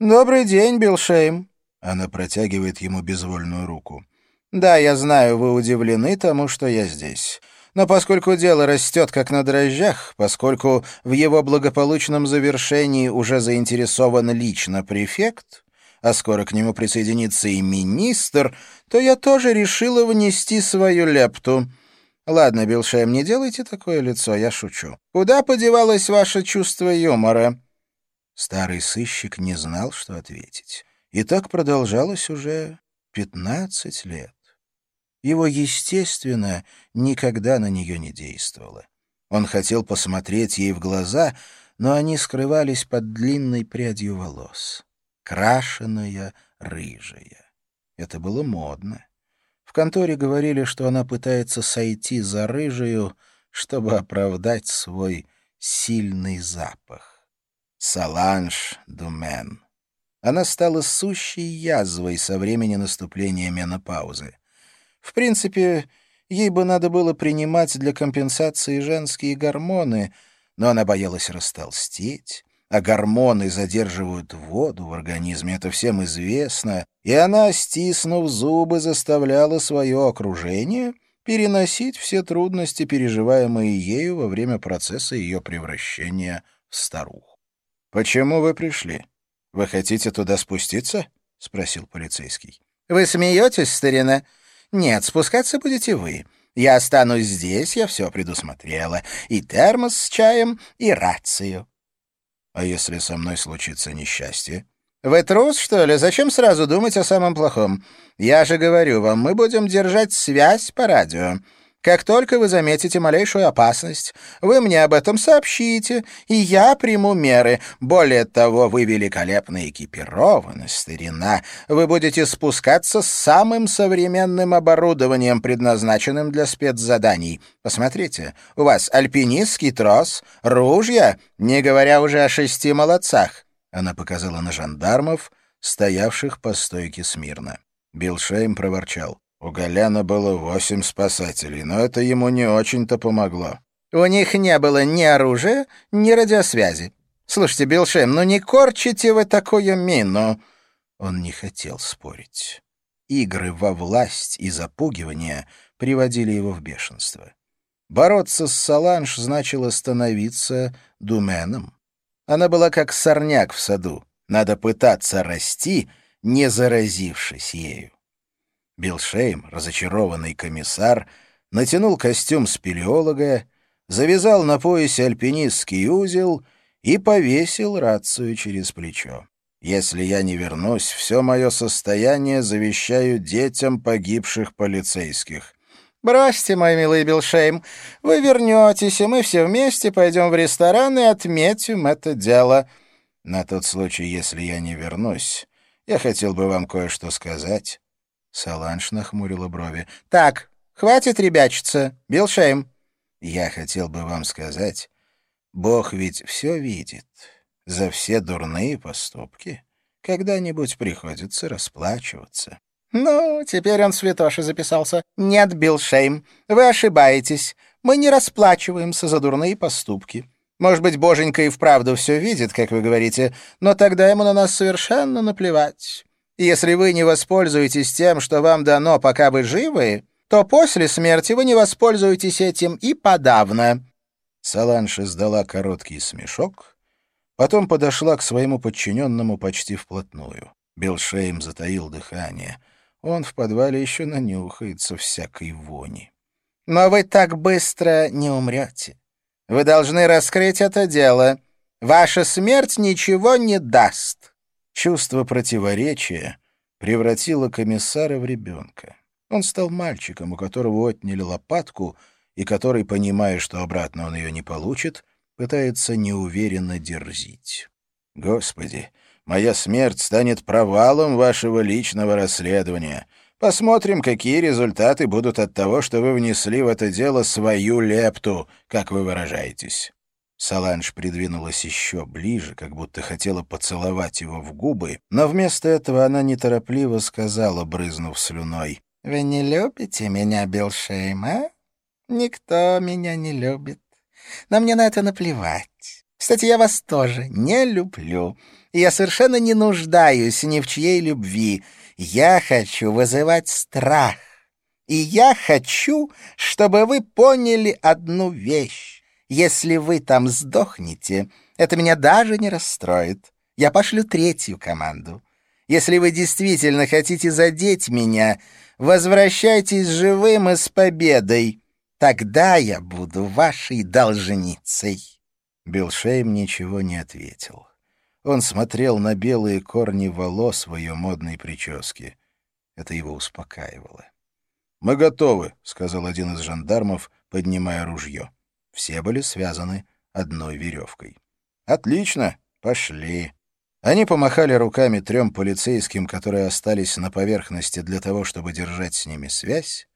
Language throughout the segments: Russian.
«Добрый день, Билшейм». Она протягивает ему безвольную руку. «Да, я знаю, вы удивлены тому, что я здесь. Но поскольку дело растет как на дрожжах, поскольку в его благополучном завершении уже заинтересован лично префект, а скоро к нему присоединится и министр, то я тоже решила внести свою лепту. Ладно, Билшем, не делайте такое лицо, я шучу. Куда подевалось ваше чувство юмора?» Старый сыщик не знал, что ответить. И так продолжалось уже пятнадцать лет. Его, естественно, никогда на нее не действовало. Он хотел посмотреть ей в глаза, но они скрывались под длинной прядью волос. Крашеная, рыжая. Это было модно. В конторе говорили, что она пытается сойти за рыжую, чтобы оправдать свой сильный запах. Саланж Думен. Она стала сущей язвой со времени наступления менопаузы. В принципе, ей бы надо было принимать для компенсации женские гормоны, но она боялась растолстеть, а гормоны задерживают воду в организме, это всем известно, и она, стиснув зубы, заставляла свое окружение переносить все трудности, переживаемые ею во время процесса ее превращения в старуху. «Почему вы пришли? Вы хотите туда спуститься?» — спросил полицейский. «Вы смеетесь, старина?» «Нет, спускаться будете вы. Я останусь здесь, я все предусмотрела. И термос с чаем, и рацию». «А если со мной случится несчастье?» «Вы трус, что ли? Зачем сразу думать о самом плохом? Я же говорю вам, мы будем держать связь по радио. Как только вы заметите малейшую опасность, вы мне об этом сообщите, и я приму меры. Более того, вы великолепно экипированы, старина. Вы будете спускаться с самым современным оборудованием, предназначенным для спецзаданий. Посмотрите, у вас альпинистский трос, ружья, не говоря уже о шести молодцах. Она показала на жандармов, стоявших по стойке смирно. Билшейм проворчал. У Голяна было восемь спасателей, но это ему не очень-то помогло. У них не было ни оружия, ни радиосвязи. Слушайте, Билшем, ну не корчите вы такую мину. Он не хотел спорить. Игры во власть и запугивание приводили его в бешенство. Бороться с Саланж значило становиться думеном. Она была как сорняк в саду. Надо пытаться расти, не заразившись ею. Билшейм, разочарованный комиссар, натянул костюм спелеолога, завязал на поясе альпинистский узел и повесил рацию через плечо. «Если я не вернусь, все мое состояние завещаю детям погибших полицейских». «Бросьте, мой милый Билшейм, вы вернетесь, и мы все вместе пойдем в ресторан и отметим это дело». «На тот случай, если я не вернусь, я хотел бы вам кое-что сказать». Соланж нахмурила брови. «Так, хватит ребячиться. Билшейм». «Я хотел бы вам сказать, Бог ведь все видит. За все дурные поступки когда-нибудь приходится расплачиваться». «Ну, теперь он в святоши записался. Нет, Билшейм, вы ошибаетесь. Мы не расплачиваемся за дурные поступки. Может быть, Боженька и вправду все видит, как вы говорите, но тогда ему на нас совершенно наплевать. Если вы не воспользуетесь тем, что вам дано, пока вы живы, то после смерти вы не воспользуетесь этим и подавно». Саланж издала короткий смешок, потом подошла к своему подчиненному почти вплотную. Белшейм затаил дыхание. Он в подвале еще нанюхается всякой вони. «Но вы так быстро не умрете. Вы должны раскрыть это дело. Ваша смерть ничего не даст». Чувство противоречия превратило комиссара в ребенка. Он стал мальчиком, у которого отняли лопатку, и который, понимая, что обратно он ее не получит, пытается неуверенно дерзить. «Господи, моя смерть станет провалом вашего личного расследования. Посмотрим, какие результаты будут от того, что вы внесли в это дело свою лепту, как вы выражаетесь». Саланж придвинулась еще ближе, как будто хотела поцеловать его в губы, но вместо этого она неторопливо сказала, брызнув слюной, «Вы не любите меня, Белшейм, а? Никто меня не любит. Но мне на это наплевать. Кстати, я вас тоже не люблю. Я совершенно не нуждаюсь ни в чьей любви. Я хочу вызывать страх. И я хочу, чтобы вы поняли одну вещь. Если вы там сдохнете, это меня даже не расстроит. Я пошлю третью команду. Если вы действительно хотите задеть меня, возвращайтесь живым и с победой. Тогда я буду вашей должницей». Билшейм ничего не ответил. Он смотрел на белые корни волос в ее модной прическе. Это его успокаивало. «Мы готовы», — сказал один из жандармов, поднимая ружье. Все были связаны одной веревкой. «Отлично, пошли». Они помахали руками трем полицейским, которые остались на поверхности для того, чтобы держать с ними связь,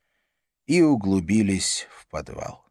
и углубились в подвал.